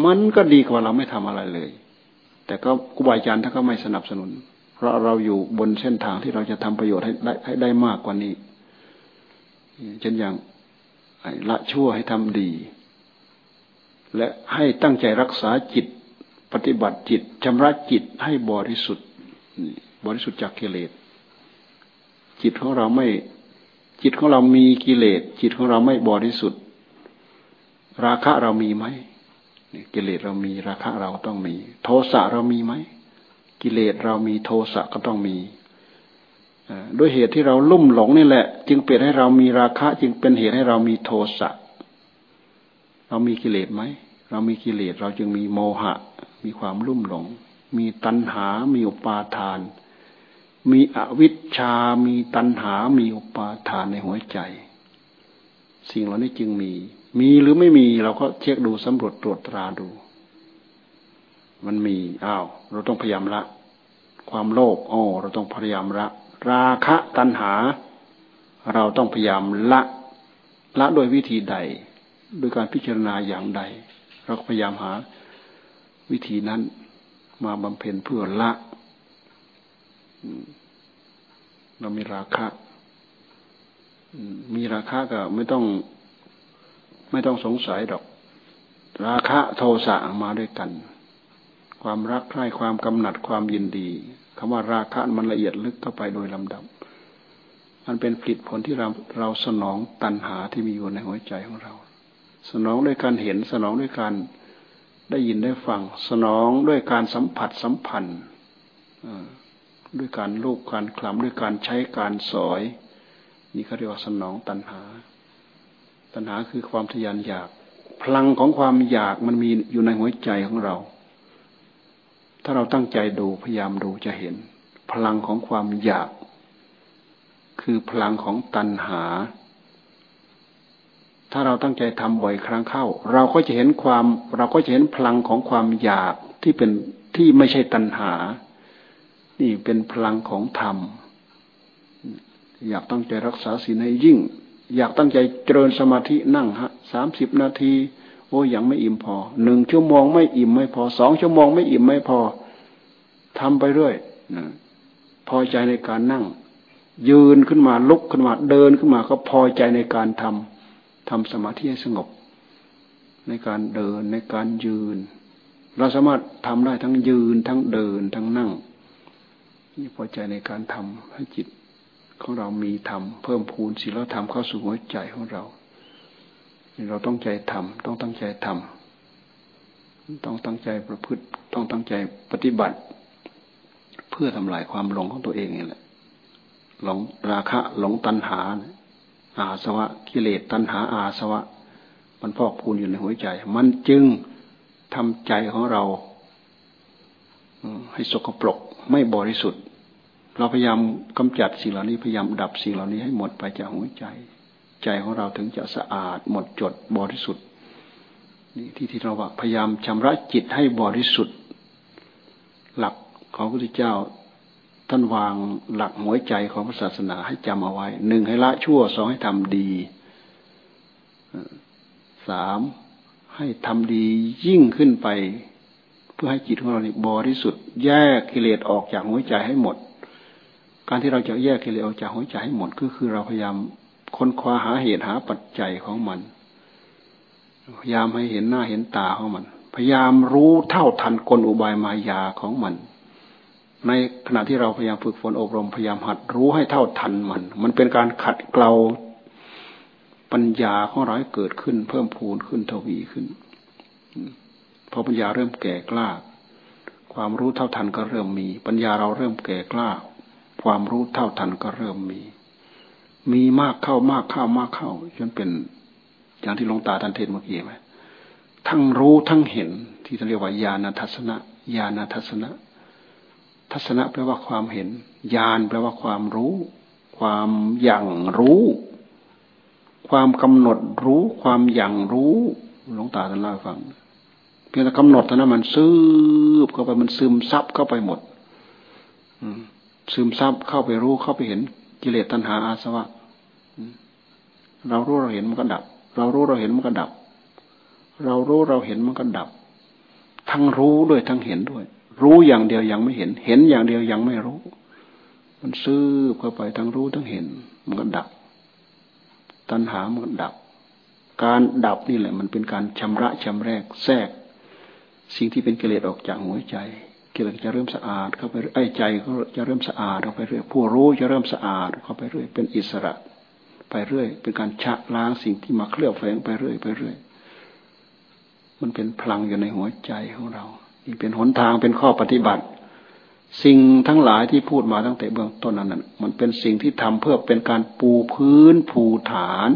มันก็ดีกว่าเราไม่ทำอะไรเลย แต่ก็ครูบาอาจารย์ท่านก็ไม่สนับสนุน เพราะเราอยู่บนเส้นทางที่เราจะทำประโยชน์ให้ได้ให้ได้มากกว่านี้เช่นอย่างละชั่วให้ทำดี และให้ตั้งใจรักษาจิต ปฏิบัติจิตชำระจิตให้บริสุทธิ์ บริสุทธิ์จากกิเลส จิตของเราไม่ จิตของเรามีกิเลส จิตของเราไม่บริสุทธิ์ ราคะเรามีไหมกิเลสเรามีราคะเราต้องมี โทสะเรามีไหมกิเลสเรามีโทสะก็ต้องมีด้วยเหตุที่เราลุ่มหลงนี่แหละ จึงเปลี่ยนให้เรามีราคะ จึงเป็นเหตุให้เรามีโทสะเรามีกิเลสไหมเรามีกิเลสเราจึงมีโมหะ มีความลุ่มหลง มีตัณหา มีอุปาทาน มีอวิชชา มีตัณหา มีอุปาทานในหัวใจ สิ่งเหล่านี้จึงมี มีหรือไม่มีเราก็เช็คดูสำรวจตรวจตราดู มันมี อ้าว เราต้องพยายามละ ความโลภ อ๋อ เราต้องพยายามละ ราคะตัณหา เราต้องพยายามละ ละโดยวิธีใด โดยการพิจารณาอย่างใด เราก็พยายามหา วิธีนั้นมาบำเพ็ญเพื่อละ เรามีราคะมีราคาก็ไม่ต้อง ไม่ต้องสงสัยดอก ราคะโทสะมาด้วยกัน ความรักใคร่ความกำหนัดความยินดีคำว่าราคะมันละเอียดลึกเข้าไปโดยลำดับ มันเป็นผลิตผลที่เราเราสนองตัณหาที่มีอยู่ในหัวใจของเรา สนองด้วยการเห็นสนองด้วยการได้ยินได้ฟัง สนองด้วยการสัมผัสสัมพันธ์ ด้วยการลูกการคลำด้วยการใช้การสอย นี่เขาเรียกว่าสนองตัณหา ตัณหาคือความทยานอยาก พลังของความอยากมันมีอยู่ในหัวใจของเรา ถ้าเราตั้งใจดูพยายามดูจะเห็น พลังของความอยาก คือพลังของตัณหา ถ้าเราตั้งใจทำบ่อยครั้งเข้า เราก็จะเห็นความ เราก็จะเห็นพลังของความอยากที่เป็นที่ไม่ใช่ตัณหา นี่เป็นพลังของธรรม อยากตั้งใจรักษาศีลให้ยิ่ง อยากตั้งใจเจริญสมาธินั่งฮะสามสิบนาที โอ้ยังไม่อิ่มพอหนึ่งชั่วโมงไม่อิ่มไม่พอสองชั่วโมงไม่อิ่มไม่พอทำไปเรื่อยนะพอใจในการนั่ง ยืนขึ้นมาลุกขึ้นมาเดินขึ้นมาก็พอใจในการทำทำสมาธิให้สงบ ในการเดินในการยืน เราสามารถทำได้ทั้งยืนทั้งเดินทั้งนั่ง นี่พอใจในการทำให้จิตของเรามีธรรมเพิ่มพูนศีลธรรมเข้าสู่หัวใจของเรา เราต้องใจทำต้องตั้งใจทำต้องตั้งใจประพฤติ ต้องตั้งใจปฏิบัติ เพื่อทำลายความหลงของตัวเองนี่แหละหลงราคะหลงตัณหา อาสวะกิเลสตัณหาอาสวะ มันพอกพูนอยู่ในหัวใจ มันจึงทำใจของเราให้สกปรก ไม่บริสุทธิ์ เราพยายามกำจัดสิ่งเหล่านี้พยายามดับสิ่งเหล่านี้ให้หมดไปจากหัวใจ ใจของเราถึงจะสะอาด หมดจดบริสุทธิ์นี่ที่ที่เราว่าพยายามชำระจิตให้บริสุทธิ์ หลักของพระพุทธเจ้าท่านวางหลักหัวใจของศาสนาให้จำเอาไว้หนึ่งให้ละชั่วสองให้ทำดีสามให้ทำดียิ่งขึ้นไป เพื่อให้จิตของเราเนี่ยบริสุทธิ์แยกกิเลสออกจากหัวใจให้หมด การที่เราจะแยกกิเลสออกจากหัวใจให้หมดก็คือเราพยายามค้นคว้าหาเหตุหาปัจจัยของมัน พยายามให้เห็นหน้าเห็นตาของมัน พยายามรู้เท่าทันกลอุบายมายาของมัน ในขณะที่เราพยายามฝึกฝนอบรมพยายามหัดรู้ให้เท่าทันมัน มันเป็นการขัดเกลาปัญญาของเราให้เกิดขึ้น เพิ่มพูนขึ้นทวีขึ้น พอปัญญาเริ่มแก่กล้า ความรู้เท่าทันก็เริ่มมี ปัญญาเราเริ่มแก่กล้า ความรู้เท่าทันก็เริ่มมี มีมากเข้ามากเข้ามากเข้าจนเป็นอย่างที่ลงตาทันเทศเมื่อกี้ไหมทั้งรู้ทั้งเห็นที่เรียกว่าญาณทัศนะญาณทัศนะทัศนะแปลว่าความเห็น ญาณแปลว่าความรู้ ความอย่างรู้ ความกำหนดรู้ ความอย่างรู้ หลวงตาท่านเล่าให้ฟัง เพียงแต่กำหนดเท่านั้นมันซึบเข้าไปมันซึมซับเข้าไปหมดซึมซับเข้าไปรู้เข้าไปเห็นกิเลสตัณหาอาสวะเรารู้เราเห็นมันก็ดับ เรารู้เราเห็นมันก็ดับ เรารู้เราเห็นมันก็ดับ ทั้งรู้ด้วยทั้งเห็นด้วย รู้อย่างเดียวยังไม่เห็น เห็นอย่างเดียวยังไม่รู้ มันซื้อเข้าไปทั้งรู้ทั้งเห็น มันก็ดับ ตัณหามันก็ดับ การดับนี่แหละ มันเป็นการชำระชำแรกแทรก สิ่งที่เป็นกิเลสออกจากหัวใจกิเลสจะเริ่มสะอาดเข้าไปไอ้ใจก็จะเริ่มสะอาดเข้าไปเรื่อยผู้รู้จะเริ่มสะอาดเข้าไปเรื่อยเป็นอิสระ ไปเรื่อย เป็นการชะล้างสิ่งที่มาเคลือบแฝงไปเรื่อยไปเรื่อย มันเป็นพลังอยู่ในหัวใจของเรานี่เป็นหนทางเป็นข้อปฏิบัติ สิ่งทั้งหลายที่พูดมาตั้งแต่เบื้องต้นนั้นมันเป็นสิ่งที่ทำเพื่อเป็นการปูพื้น ปูฐาน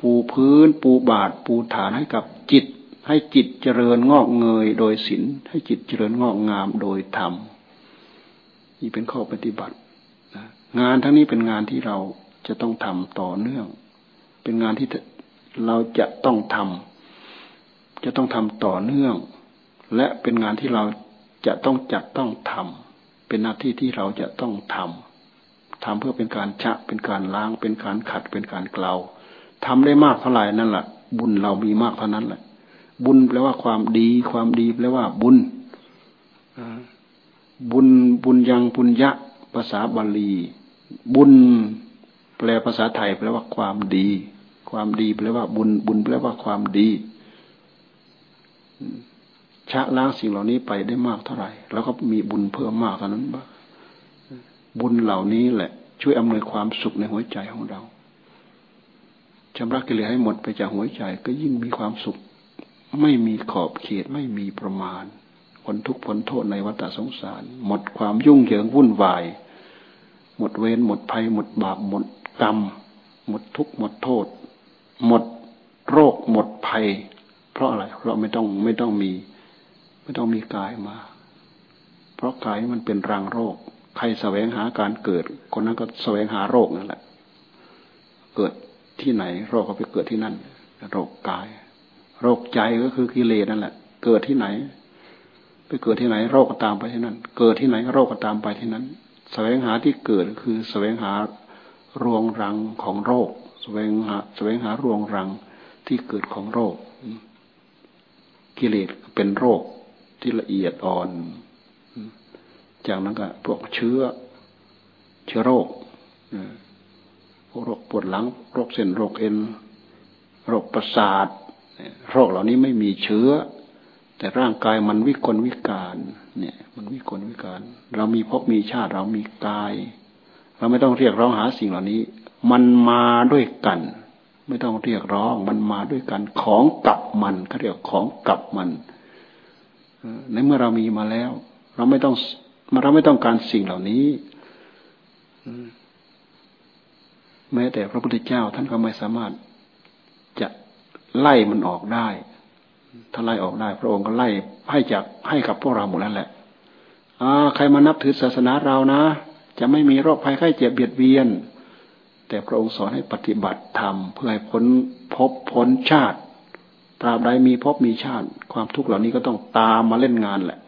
ปูพื้น ปูบาทปูฐานให้กับจิต ให้จิตเจริญงอกเงยโดยศีลให้จิตเจริญงอกงามโดยธรรมนี่เป็นข้อปฏิบัตินะงานทั้งนี้เป็นงานที่เราจะต้องทำต่อเนื่อง เป็นงานที่เราจะต้องทำจะต้องทำต่อเนื่อง และเป็นงานที่เราจะต้องจัดต้องทำเป็นหน้าที่ที่เราจะต้องทำทำเพื่อเป็นการชะเป็นการล้างเป็นการขัดเป็นการเกลาทำได้มากเท่าไหร่นั่นแหละบุญเรามีมากเท่านั้นแหละ บุญแปลว่าความดี ความดีแปลว่าบุญบุญบุญยังบุญยะ ภาษาบาลี บุญ แปลภาษาไทยแปลว่าความดี ความดีแปลว่าบุญ บุญแปลว่าความดีชะล้างสิ่งเหล่านี้ไปได้มากเท่าไหร่ แล้วก็มีบุญเพิ่มมากเท่านั้นบ้างบุญเหล่านี้แหละ ช่วยอำนวยความสุขในหัวใจของเราชำระกิเลสให้หมดไปจากหัวใจก็ยิ่งมีความสุข ไม่มีขอบเขตไม่มีประมาณผลทุกข์ผลโทษในวัฏสงสาร หมดความยุ่งเหยิงวุ่นวาย หมดเวรหมดภัย หมดบาปหมดกรรม หมดทุกข์หมดโทษ หมดโรคหมดภัย เพราะอะไร เพราะไม่ต้องไม่ต้องมี ไม่ต้องมีกายมา เพราะกายมันเป็นรังโรค ใครแสวงหาการเกิด คนนั้นก็แสวงหาโรคนั่นแหละ เกิดที่ไหนโรคก็ไปเกิดที่นั่น โรคกาย โรคใจก็คือกิเลสนั่นแหละ เกิดที่ไหน ไปเกิดที่ไหน โรคก็ตามไปที่นั่น เกิดที่ไหนโรคก็ตามไปที่นั้นแสวงหาที่เกิดคือแสวงหารวงรังของโรคแสวงหาแสวงหารวงรังที่เกิดของโรค กิเลสเป็นโรคที่ละเอียดอ่อน จากนั้นก็พวกเชื้อ เชื้อโรคพวกโรคปวดหลัง โรคเส้นโรคเอ็น โรคประสาท โรคเหล่านี้ไม่มีเชื้อ แต่ร่างกายมันวิกลวิการเนี่ยมันวิกลวิการ เรามีภพมีชาติเรามีกาย เราไม่ต้องเรียกร้องหาสิ่งเหล่านี้ มันมาด้วยกัน ไม่ต้องเรียกร้อง มันมาด้วยกันของกับมันเขาเรียกของกับมันในเมื่อเรามีมาแล้ว เราไม่ต้องเราไม่ต้องการสิ่งเหล่านี้แม้แต่พระพุทธเจ้าท่านก็ไม่สามารถ ไล่มันออกได้ ถ้าไล่ออกได้ พระองค์ก็ไล่ให้จากให้กับพวกเราหมดแล้วแหละอ่าใครมานับถือศาสนาเรานะ จะไม่มีโรคภัยไข้เจ็บเบียดเบียน แต่พระองค์สอนให้ปฏิบัติธรรมเพื่อให้พ้นพบพ้นชาติ ตราบใดมีพบมีชาติ ความทุกข์เหล่านี้ก็ต้องตามมาเล่นงานแหละ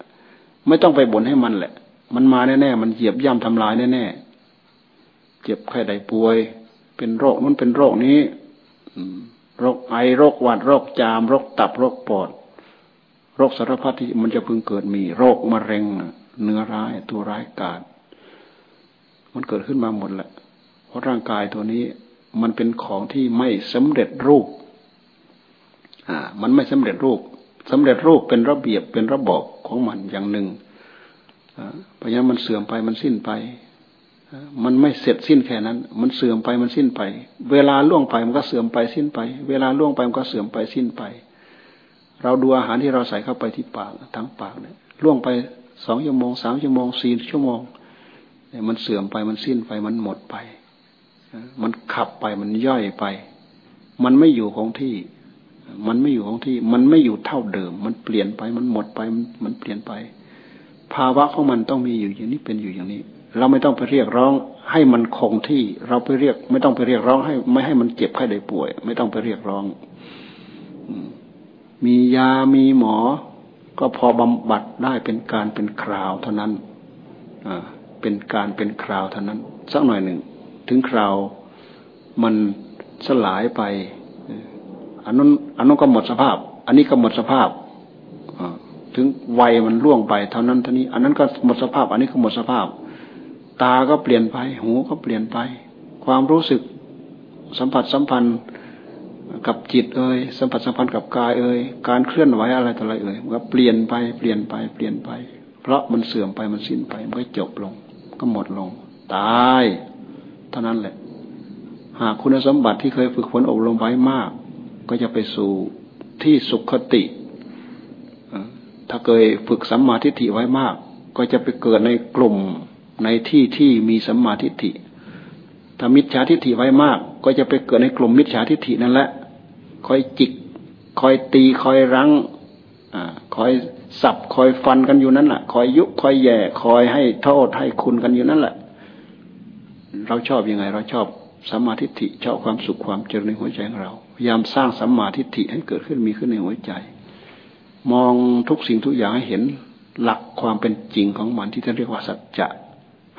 ไม่ต้องไปบ่นให้มันแหละ มันมาแน่ๆมันเหยียบย่ำทำลายแน่ๆเจ็บไข้ใดป่วย เป็นโรคมันเป็นโรคนี้ โรคไอโรคหวัดโรคจามโรคตับโรคปอด โรคสารพัดที่มันจะพึงเกิดมี โรคมะเร็งเนื้อร้ายตัวร้ายกาจมันเกิดขึ้นมาหมดแหละ เพราะร่างกายตัวนี้มันเป็นของที่ไม่สำเร็จรูป อ่า มันไม่สำเร็จรูปสำเร็จรูปเป็นระเบียบเป็นระบบของมันอย่างหนึ่งเพราะงั้นมันเสื่อมไปมันสิ้นไป มันไม่เสร็จสิ้นแค่นั้น มันเสื่อมไปมันสิ้นไป เวลาล่วงไปมันก็เสื่อมไปสิ้นไป เวลาล่วงไปมันก็เสื่อมไปสิ้นไป เราดูอาหารที่เราใส่เข้าไปที่ปากทั้งปากเนี่ยล่วงไปสองชั่วโมงสามชั่วโมงสี่ชั่วโมงเนี่ยมันเสื่อมไปมันสิ้นไปมันหมดไป มันขับไปมันย่อยไป มันไม่อยู่ของที่ มันไม่อยู่ของที่ มันไม่อยู่เท่าเดิม มันเปลี่ยนไปมันหมดไปมันเปลี่ยนไป ภาวะของมันต้องมีอยู่อย่างนี้เป็นอยู่อย่างนี้ เราไม่ต้องไปเรียกร้องให้มันคงที่ เราไปเรียก ไม่ต้องไปเรียกร้องให้ ไม่ให้มันเจ็บไข้ได้ป่วย ไม่ต้องไปเรียกร้องมียามีหมอ ก็พอบำบัดได้เป็นการเป็นคราวเท่านั้นเป็นการเป็นคราวเท่านั้น สักหน่อยหนึ่ง ถึงคราวมันสลายไปอันนั้นอันนั้นก็หมดสภาพ อันนี้ก็หมดสภาพถึงวัยมันล่วงไปเท่านั้นเท่านี้ อันนั้นก็หมดสภาพ อันนี้ก็หมดสภาพ ตาก็เปลี่ยนไป หูก็เปลี่ยนไป ความรู้สึกสัมผัสสัมพันธ์กับจิตเอ่ยสัมผัสสัมพันธ์กับกายเอ่ยการเคลื่อนไหวอะไรต่ออะไรเอ่ยมันก็เปลี่ยนไปเปลี่ยนไปเปลี่ยนไป เพราะมันเสื่อมไปมันสิ้นไปมันก็จบลง ก็หมดลง ตายเท่านั้นแหละ หากคุณสมบัติที่เคยฝึกฝนอบรมไว้มาก ก็จะไปสู่ที่สุขติ ถ้าเคยฝึกสัมมาทิฏฐิไว้มาก ก็จะไปเกิดในกลุ่ม ในที่ที่มีสัมมาทิฏฐิถ้ามิจฉาทิฏฐิไว้มาก ก็จะไปเกิดในกลุ่มมิจฉาทิฏฐินั่นแหละคอยจิก คอยตีคอยรั้งอคอยสับคอยฟันกันอยู่นั่นแหละคอยยุคอยแย่ คอยให้โทษให้คุณกันอยู่นั่นแหละ เราชอบยังไง เราชอบสัมมาทิฏฐิชอบความสุขความเจริญในหัวใจของเราพยายามสร้างสัมมาทิฏฐิให้เกิดขึ้นมีขึ้นในหัวใจ มองทุกสิ่งทุกอย่างให้เห็นหลักความเป็นจริงของมันที่จะเรียกว่าสัจจะ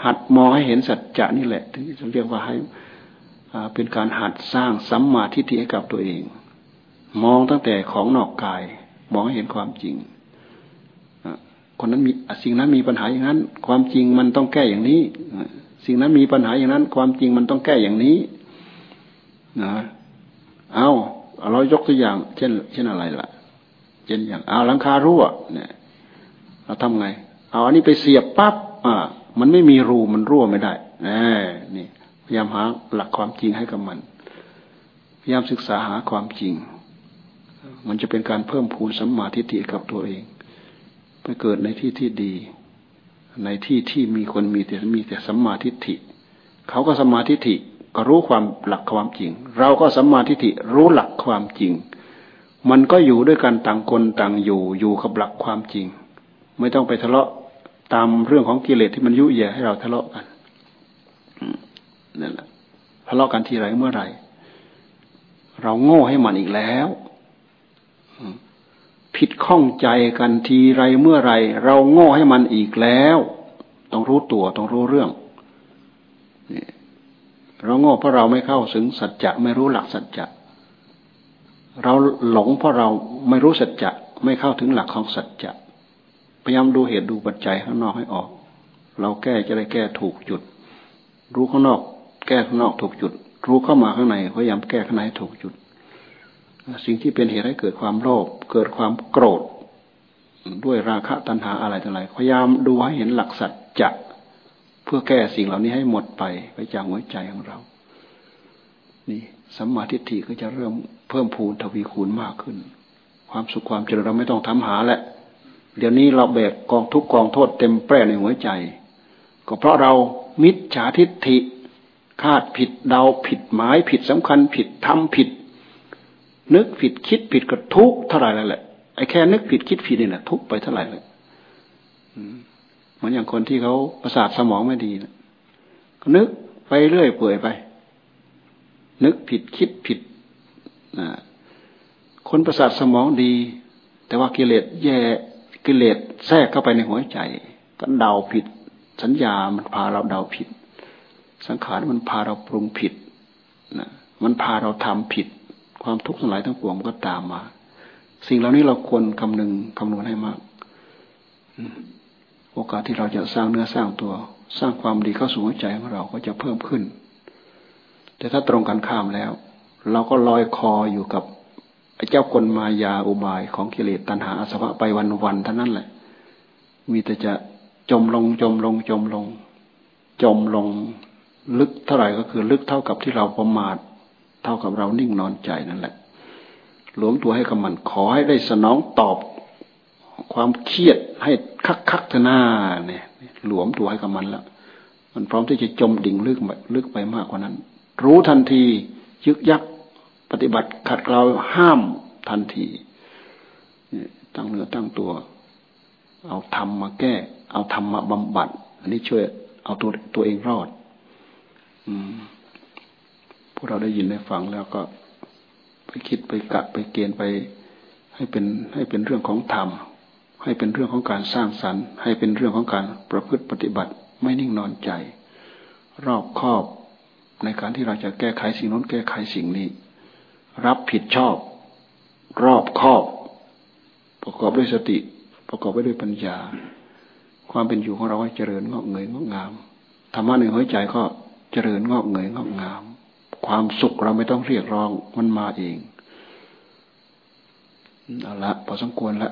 หัดมองให้เห็นสัจจะนี่แหละ ถึงจะเรียกว่าให้เป็นการหัดสร้างสัมมาทิฏฐิให้กับตัวเอง มองตั้งแต่ของนอกกาย มองให้เห็นความจริงคนนั้นมีสิ่งนั้นมีปัญหาอย่างนั้น ความจริงมันต้องแก้อย่างนี้สิ่งนั้นมีปัญหาอย่างนั้น ความจริงมันต้องแก้อย่างนี้นะเอาเรายกตัวอย่าง เช่น เช่นอะไรล่ะเย็นอย่างเอาหลังคารั่วเนี่ย เราทำไง เอาอันนี้ไปเสียบปั๊บอ่า มันไม่มีรูมันรั่วไม่ได้นี่นี่พยายามหาหลักความจริงให้กับมัน พยายามศึกษาหาความจริง มันจะเป็นการเพิ่มพูนสัมมาทิฏฐิกับตัวเอง ไปเกิดในที่ที่ดี ในที่ที่มีคนมีแต่มีแต่สัมมาทิฏฐิ เขาก็สัมมาทิฏฐิก็รู้ความหลักความจริง เราก็สัมมาทิฏฐิรู้หลักความจริง มันก็อยู่ด้วยกันต่างคนต่างอยู่อยู่กับหลักความจริง ไม่ต้องไปทะเลาะ ตามเรื่องของกิเลสที่มันยุแย่ให้เราทะเลาะกันนั่นแหละทะเลาะกันทีไรเมื่อไหร่ เราโง่ให้มันอีกแล้วผิดข้องใจกันทีไรเมื่อไรเราโง่ให้มันอีกแล้ว ต้องรู้ตัวต้องรู้เรื่องเราโง่เพราะเราไม่เข้าถึงสัจจะไม่รู้หลักสัจจะเราหลงเพราะเราไม่รู้สัจจะไม่เข้าถึงหลักของสัจจะ พยายามดูเหตุดูปัจจัยข้างนอกให้ออก เราแก้จะได้แก้ถูกจุด รู้ข้างนอก แก้ข้างนอกถูกจุด รู้เข้ามาข้างในพยายามแก้ข้างในถูกจุด สิ่งที่เป็นเหตุให้เกิดความโลภเกิดความโกรธ ด้วยราคะตัณหาอะไรต่ออะไรพยายามดูให้เห็นหลักสัจจะเพื่อแก้สิ่งเหล่านี้ให้หมดไปไปจากหัวใจของเรา นี่สัมมาทิฏฐิก็จะเริ่มเพิ่มพูนทวีคูณมากขึ้น ความสุขความเจริญเราไม่ต้องทำหาแหละ เดี๋ยวนี้เราแบกกองทุกกองโทษเต็มแปร่ในหัวใจ ก็เพราะเรามิจฉาทิฏฐิคาดผิดเดาผิดหมายผิดสำคัญผิดทำผิด นึกผิดคิดผิดก็ทุกเท่าไหร่แล้วแหละไอ้แค่นึกผิดคิดผิดเนี่แหละทุกไปเท่าไหร่เลยเหมือนอย่างคนที่เขาประสาทสมองไม่ดีนะก็นึกไปเรื่อยเปื่อยไป นึกผิดคิดผิดคนประสาทสมองดี แต่ว่ากิเลสแย่ กิเลสแทรกเข้าไปในหัวใจ ก็เดาผิด สัญญามันพาเราเดาผิด สังขารมันพาเราปรุงผิดนะมันพาเราทำผิด ความทุกข์ทั้งหลายทั้งปวงก็ตามมา สิ่งเหล่านี้เราควรคำนึงคำนวณให้มาก โอกาสที่เราจะสร้างเนื้อสร้างตัว สร้างความดีเข้าสู่หัวใจของเราก็จะเพิ่มขึ้น แต่ถ้าตรงกันข้ามแล้ว เราก็ลอยคออยู่กับ เจ้ากลมายาอุบายของกิเลสตัณหาอาสวะไปวันวันเท่านั้นแหละ มีแต่จะจมลงจมลงจมลง จมลงลึกเท่าไหร่ก็คือ ลึกเท่ากับที่เราประมาท เท่ากับเรานิ่งนอนใจนั่นแหละ หลวมตัวให้กับมันขอให้ได้สนองตอบ ความเครียดให้คักคักหน้าเนี่ยหลวมตัวให้กับมันแล้วมันพร้อมที่จะจมดิ่งลึกไปลึกไปมากกว่านั้น รู้ทันทียึกยัก ปฏิบัติขัดเกลาห้ามทันทีตั้งเนื้อตั้งตัว เอาธรรมมาแก้ เอาธรรมมาบำบัด อันนี้ช่วยเอาตัวตัวเองรอด อืมพวกเราได้ยินได้ฟังแล้วก็ไปคิดไปกัดไปเกณฑ์ไปให้เป็นให้เป็นเรื่องของธรรม ให้เป็นเรื่องของการสร้างสรรค์ ให้เป็นเรื่องของการประพฤติปฏิบัติ ไม่นิ่งนอนใจ รอบคอบในการที่เราจะแก้ไขสิ่งน้นแก้ไขสิ่งนี้ รับผิดชอบ รอบคอบ ประกอบด้วยสติ ประกอบไปด้วยปัญญา ความเป็นอยู่ของเราก็เจริญงอกเงยงอกงามธรรมะในหัวใจก็เจริญงอกเงยงอกงาม ความสุขเราไม่ต้องเรียกร้องมันมาเองเอาละพอสมควรละ